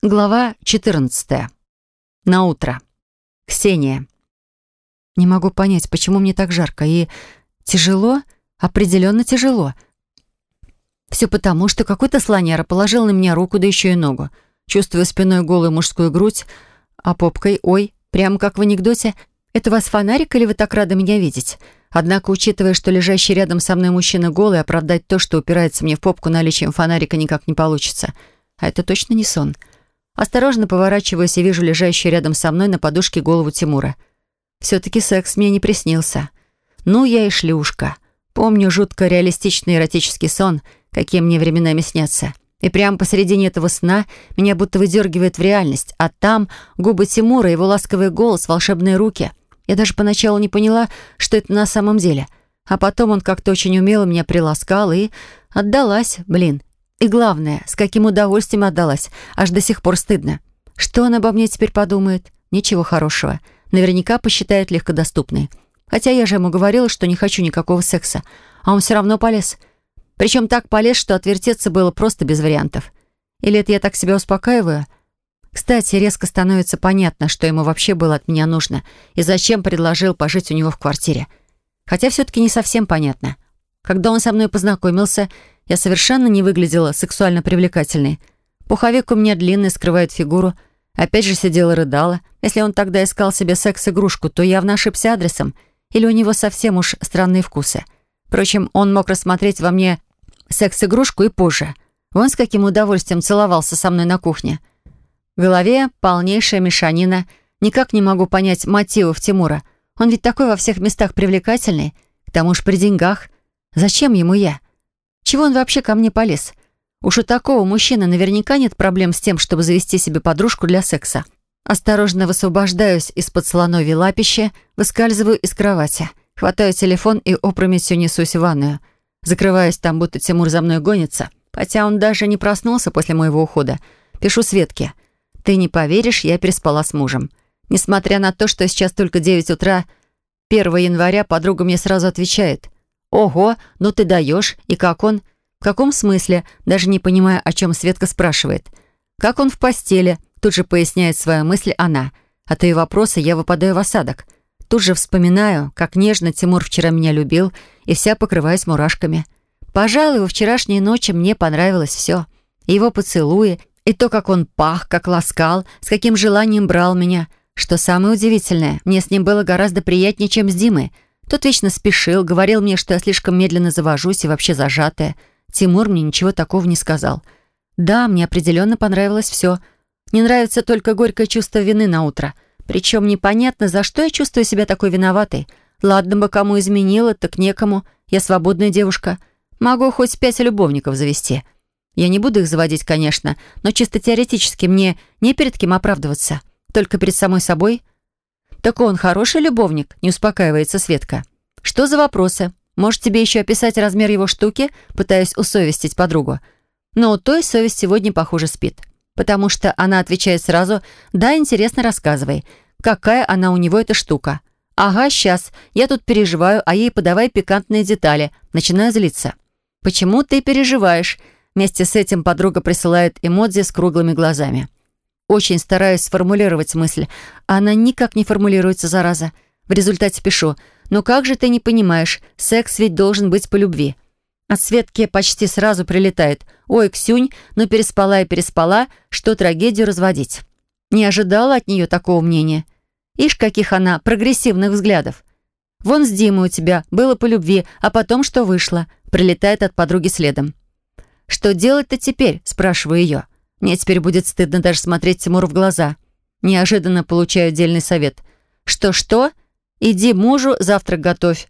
Глава 14. На утро. Ксения. Не могу понять, почему мне так жарко и тяжело, определенно тяжело. Все потому, что какой-то слоняра положил на меня руку, да еще и ногу. Чувствую спиной голую мужскую грудь, а попкой, ой, прямо как в анекдоте, «Это вас фонарик или вы так рады меня видеть?» Однако, учитывая, что лежащий рядом со мной мужчина голый, оправдать то, что упирается мне в попку наличием фонарика, никак не получится. А это точно не сон. Осторожно поворачиваюсь и вижу лежащую рядом со мной на подушке голову Тимура. Все-таки секс мне не приснился. Ну, я и шлюшка. Помню жутко реалистичный эротический сон, какие мне временами снятся. И прямо посередине этого сна меня будто выдергивает в реальность, а там губы Тимура, его ласковый голос, волшебные руки. Я даже поначалу не поняла, что это на самом деле. А потом он как-то очень умело меня приласкал и отдалась, блин. И главное, с каким удовольствием отдалась. Аж до сих пор стыдно. Что он обо мне теперь подумает? Ничего хорошего. Наверняка посчитает легкодоступной. Хотя я же ему говорила, что не хочу никакого секса. А он все равно полез. Причем так полез, что отвертеться было просто без вариантов. Или это я так себя успокаиваю? Кстати, резко становится понятно, что ему вообще было от меня нужно и зачем предложил пожить у него в квартире. Хотя все-таки не совсем понятно. Когда он со мной познакомился, я совершенно не выглядела сексуально привлекательной. Пуховик у меня длинный, скрывает фигуру. Опять же сидела рыдала. Если он тогда искал себе секс-игрушку, то явно ошибся адресом. Или у него совсем уж странные вкусы. Впрочем, он мог рассмотреть во мне секс-игрушку и позже. Вон с каким удовольствием целовался со мной на кухне. В голове полнейшая мешанина. Никак не могу понять мотивов Тимура. Он ведь такой во всех местах привлекательный. К тому же при деньгах. Зачем ему я? Чего он вообще ко мне полез? Уж у такого мужчины наверняка нет проблем с тем, чтобы завести себе подружку для секса. Осторожно высвобождаюсь из-под слоновьей лапища, выскальзываю из кровати. Хватаю телефон и опрометью несусь в ванную. Закрываюсь там, будто Тимур за мной гонится. Хотя он даже не проснулся после моего ухода. Пишу Светке. «Ты не поверишь, я переспала с мужем. Несмотря на то, что сейчас только 9 утра, 1 января подруга мне сразу отвечает – «Ого, ну ты даешь. И как он?» «В каком смысле?» Даже не понимая, о чем Светка спрашивает. «Как он в постели?» Тут же поясняет свою мысль она. От ее вопроса я выпадаю в осадок. Тут же вспоминаю, как нежно Тимур вчера меня любил, и вся покрываюсь мурашками. Пожалуй, во вчерашней ночи мне понравилось все. Его поцелуи, и то, как он пах, как ласкал, с каким желанием брал меня. Что самое удивительное, мне с ним было гораздо приятнее, чем с Димой — тот вечно спешил, говорил мне, что я слишком медленно завожусь и вообще зажатая. Тимур мне ничего такого не сказал. Да, мне определенно понравилось все. Не нравится только горькое чувство вины на утро. Причем непонятно, за что я чувствую себя такой виноватой. Ладно бы кому изменила, так некому. Я свободная девушка. Могу хоть пять любовников завести. Я не буду их заводить, конечно, но чисто теоретически мне не перед кем оправдываться. Только перед самой собой — «Так он хороший любовник?» — не успокаивается Светка. «Что за вопросы? Может, тебе еще описать размер его штуки?» Пытаюсь усовестить подругу. Но у той совесть сегодня, похоже, спит. Потому что она отвечает сразу «Да, интересно, рассказывай. Какая она у него эта штука?» «Ага, сейчас. Я тут переживаю, а ей подавай пикантные детали. Начинаю злиться». «Почему ты переживаешь?» Вместе с этим подруга присылает эмодзи с круглыми глазами. Очень стараюсь сформулировать мысль, она никак не формулируется, зараза. В результате пишу «Ну как же ты не понимаешь, секс ведь должен быть по любви». От Светки почти сразу прилетает «Ой, Ксюнь, ну переспала и переспала, что трагедию разводить». Не ожидала от нее такого мнения. Ишь, каких она прогрессивных взглядов. «Вон с Димой у тебя было по любви, а потом что вышло?» Прилетает от подруги следом. «Что делать-то теперь?» – спрашиваю ее. Мне теперь будет стыдно даже смотреть Тимуру в глаза. Неожиданно получаю отдельный совет. «Что-что? Иди мужу завтрак готовь.